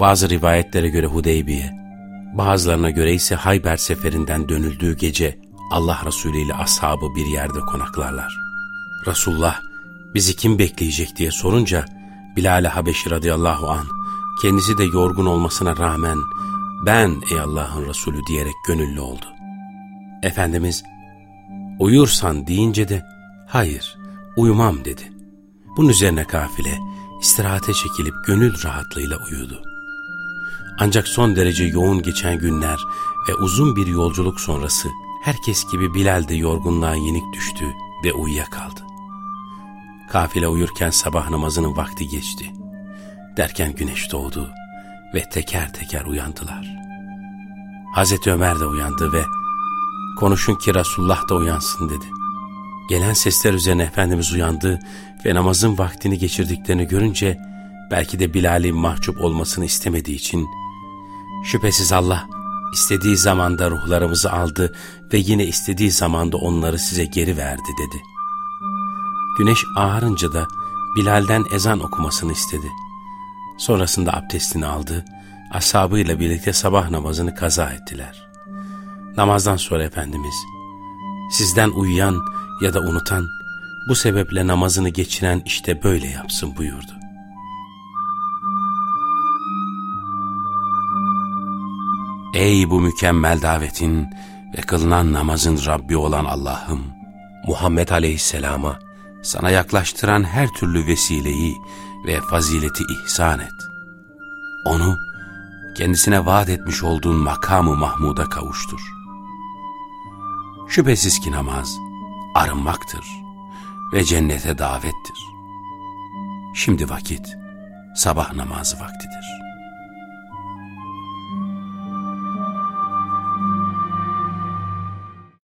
Bazı rivayetlere göre Hudeybiye, bazılarına göre ise Hayber seferinden dönüldüğü gece Allah Resulü ile ashabı bir yerde konaklarlar. Resulullah bizi kim bekleyecek diye sorunca Bilal-i Habeşi radıyallahu an kendisi de yorgun olmasına rağmen ben ey Allah'ın Resulü diyerek gönüllü oldu. Efendimiz uyursan deyince de hayır uyumam dedi. Bunun üzerine kafile istirahate çekilip gönül rahatlığıyla uyudu. Ancak son derece yoğun geçen günler ve uzun bir yolculuk sonrası herkes gibi Bilal de yorgunluğa yenik düştü ve uyuyakaldı. Kafile uyurken sabah namazının vakti geçti. Derken güneş doğdu ve teker teker uyandılar. Hazreti Ömer de uyandı ve konuşun ki Resulullah da uyansın dedi. Gelen sesler üzerine Efendimiz uyandı ve namazın vaktini geçirdiklerini görünce belki de Bilal'in mahcup olmasını istemediği için şüphesiz Allah istediği zamanda ruhlarımızı aldı ve yine istediği zamanda onları size geri verdi dedi. Güneş ağarınca da Bilal'den ezan okumasını istedi. Sonrasında abdestini aldı, ashabıyla birlikte sabah namazını kaza ettiler. Namazdan sonra Efendimiz, sizden uyuyan ya da unutan, bu sebeple namazını geçiren işte böyle yapsın buyurdu. Ey bu mükemmel davetin ve kılınan namazın Rabbi olan Allah'ım, Muhammed Aleyhisselam'a sana yaklaştıran her türlü vesileyi ve fazileti ihsan et. Onu kendisine vaat etmiş olduğun makamı Mahmud'a kavuştur. Şüphesiz ki namaz arınmaktır ve cennete davettir. Şimdi vakit sabah namazı vaktidir.''